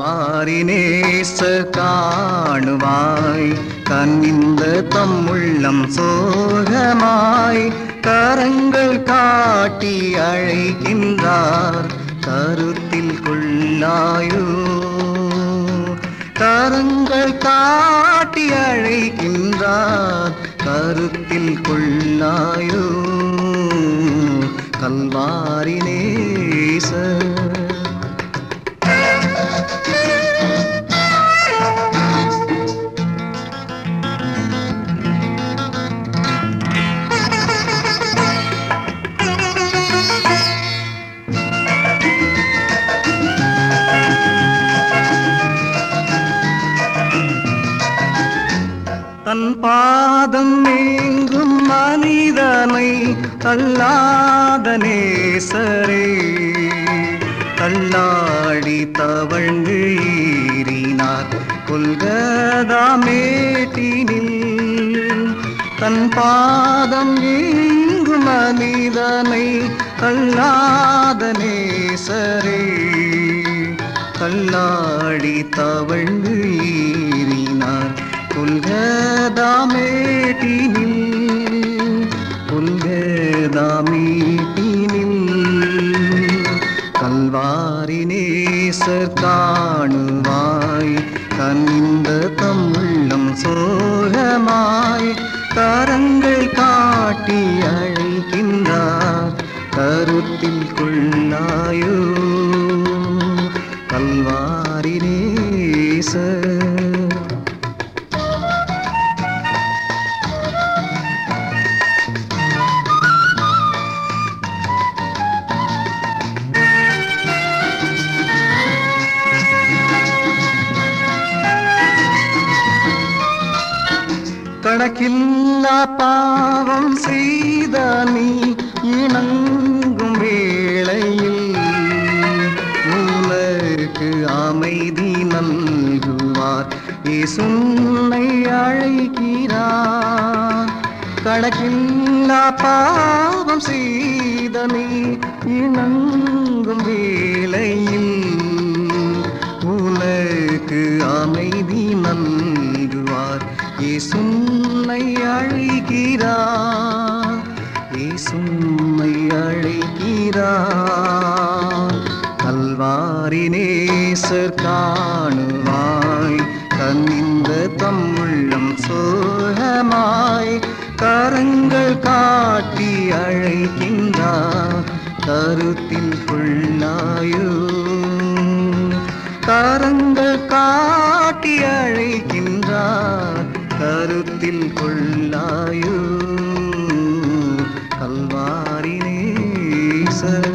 கல்வாரினேச காணுவாய். கண்ணிந்த தம்முள்ளம் சோகமாய். கரங்கள் காட்டி அழைக்கின்றார். கருத்தில் கொள்ளாயோ. கரங்கள் காட்டி அழைக்கின்றார். கருத்தில் கொள்ளாயோ. கல்வாரினேச தன் பாதம் நீங்கும் மனிதனை தள்ளாத நேசரே. தள்ளாடி தவழ்ந்து ஈறினார் கொல்கதா மேட்டினில். தன் பாதம் நீங்கும் மனிதனை தள்ளாத நேசரே. தள்ளாடி தவழ்ந்தீர் புல்கதாமேட்டினில் கல்வாரி நேசர் காணுவாய் கனிந்த தம்முள்ளம் சோகமாய் கரங்கள் காட்டி அழைக்கின்றார் கருத்தில் கணக்கில்லா பாவம் செய்த நீ இணங்கும் வேளையில் உனக்கு அமைதி நல்குவார். இசுன்னை அழைக்கிறார். கணக்கில்லா பாவம் செய்த நீ இணங்கும் வேளையில் உனக்கு அமைதி அழைக்கிறார். இசுன்னை அழைக்கிறார். கல்வாரி நேசர் காணுவாய். கண்ணிந்த தம்முள்ளம் சோகமாய். கரங்கள் காட்டி அழைக்கின்றார். கருத்தில் கொள்ளாயோ கர கருத்தில் கொள்ளாயோ கல்வாரி நேசர்.